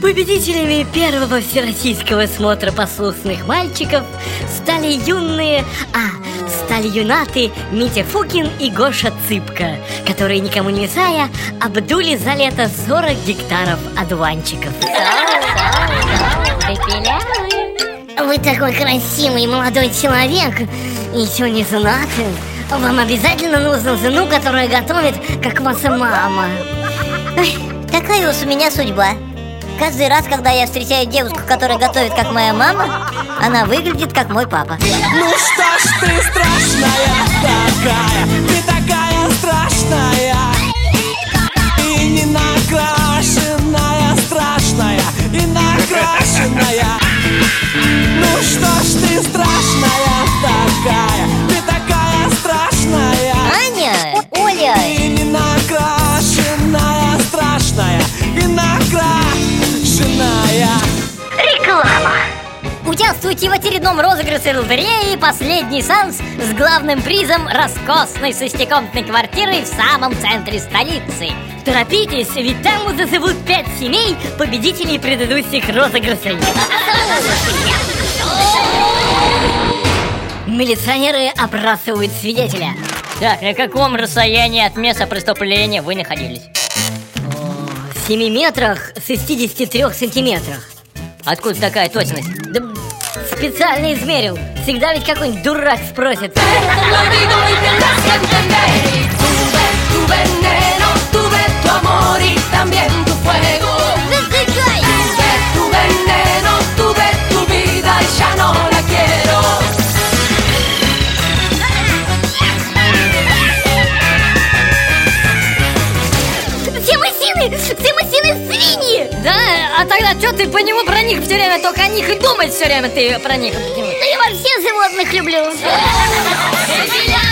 Победителями первого всероссийского смотра послушных мальчиков стали юные, а, стали юнаты Митя Фукин и Гоша Цыпка, которые, никому не мешая, обдули за лето 40 гектаров одуванчиков. Вы такой красивый молодой человек и еще не женаты. Вам обязательно нужна жену, которая готовит, как ваша мама. Ой, такая уж у меня судьба. Каждый раз, когда я встречаю девушку, которая готовит, как моя мама, она выглядит, как мой папа. Ну что ж ты страшная такая, Участвуйте в очередном розыгрыше лотереи «Последний шанс» с главным призом роскошной шестикомнатной квартиры в самом центре столицы. Торопитесь, ведь там уже живут пять семей победителей предыдущих розыгрышей. Милиционеры опрашивают свидетеля. Так, на каком расстоянии от места преступления вы находились? В 7 метрах 63 сантиметрах. Откуда такая точность? Да специально измерил. Всегда ведь какой-нибудь дурак спросит. свиньи! Да, а тогда что ты по нему про них все время, только о них и думать все время ты про них? Да я вообще животных люблю! Э,